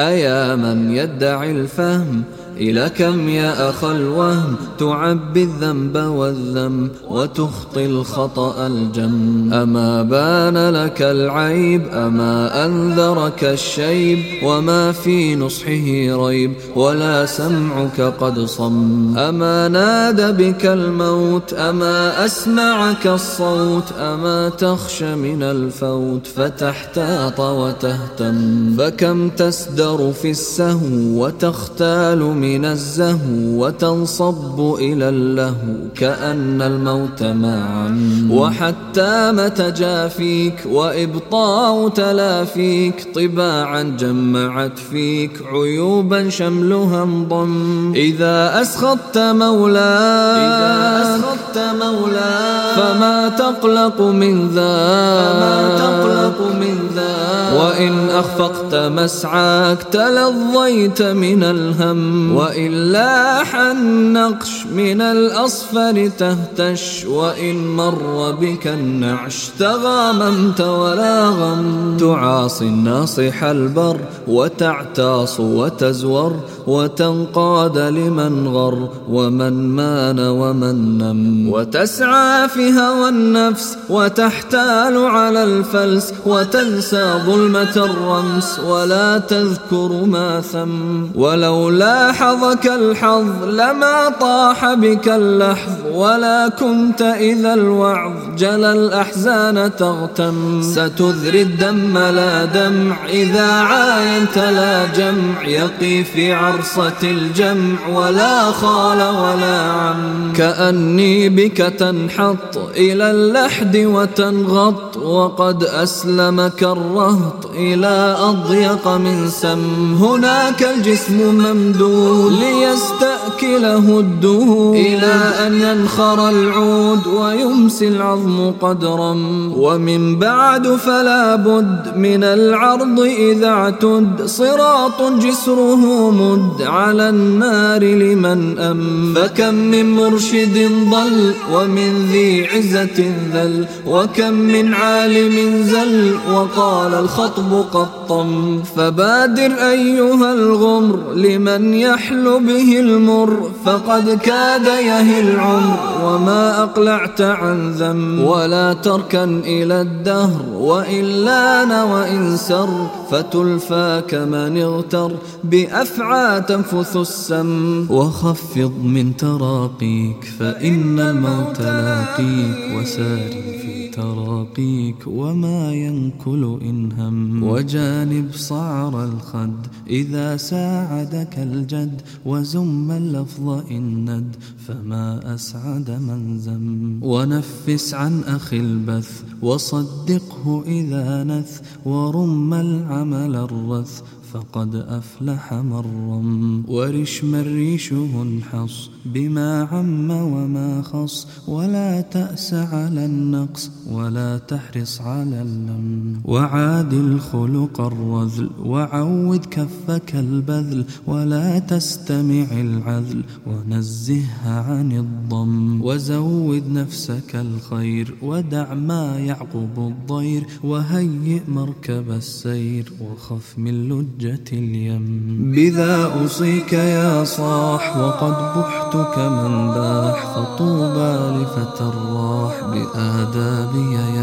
أيا من يدعي الفهم إلى كم يا أخ الوهم؟ تعبي الذنب والذم وتخطي الخطأ الجم. أما بان لك العيب أما أنذرك الشيب وما في نصحه ريب ولا سمعك قد صم. أما نادى بك الموت أما أسمعك الصوت أما تخشى من الفوت فتحتاط وتهتم. فكم تسدر في السهو وتختال من الزهو وتنصب إلى اللهو كأن الموت ما عم. وحتى متى جافيك وإبطاء تلافيك طباعا جمعت فيك عيوبا شملها انضم. إذا أسخطت مولاي إذا أسخطت مولاي فما تقلق من ذا. فما تقلق من ذا. وإن أخفقت مسعاك تلظيت من الهم وإن لاح النقش من الأصفر تهتش وإن مر بك النعش تغاممت ولا غم تعاصي الناصح البر وتعتاص وتزور وتنقاد لمن غر ومن مان ومن نم وتسعى في هوى النفس وتحتال على الفلس وتنسى ظلمة الرمس ولا تذكر ما ثم ولو لاحظك الحظ لما طاح بك اللحظ ولا كنت إذا الوعظ جلى الأحزان تغتم ستذري الدم لا دمع إذا عاينت لا جمع يقي في عرصة الجمع ولا خال ولا عم. كأني بك تنحط إلى اللحد وتنغط وقد أسلمك الرهط إلى أضيق من سم. هناك الجسم ممدود ليستأكله الدهور إلى أن ينخر العود ويمسي العظم قدرا ومن بعد فلا بد من العرض إذا اعتد. صراط جسره مد. على النار لمن أم فكم من مرشد ضل ومن ذي عزة ذل وكم من عالم زل وقال الخطب قطم فبادر أيها الغمر لمن يحل به المر فقد كاد يهي العمر وما أقلعت عن ذم ولا تركن إلى الدهر وإن لأن وإن سر فتلفى كمن اغتر تنفث السم. وخفض من تراقيك فإن الموت لاقيك وسار في تراقيك وما ينكل إن هم. وجانب صعر الخد إذا ساعدك الجد وزم اللفظ إن ند فما أسعد من زم. ونفس عن أخي البث وصدقه إذا نث ورم العمل الرث. فقد أفلح من رم ورش من ريشه انحص بما عم وما خص. ولا تأس على النقص ولا تحرص على اللم. وعاد الخلق الرذل وعود كفك البذل. ولا تستمع العذل ونزهها عن الضم. وزود نفسك الخير ودع ما يعقب الضير. وهيئ مركب السير وخف من لجة اليم. بذا أوصيك يا صاح وقد بحت كمن باح فطوبى لفتى الراح بآدابي يأتم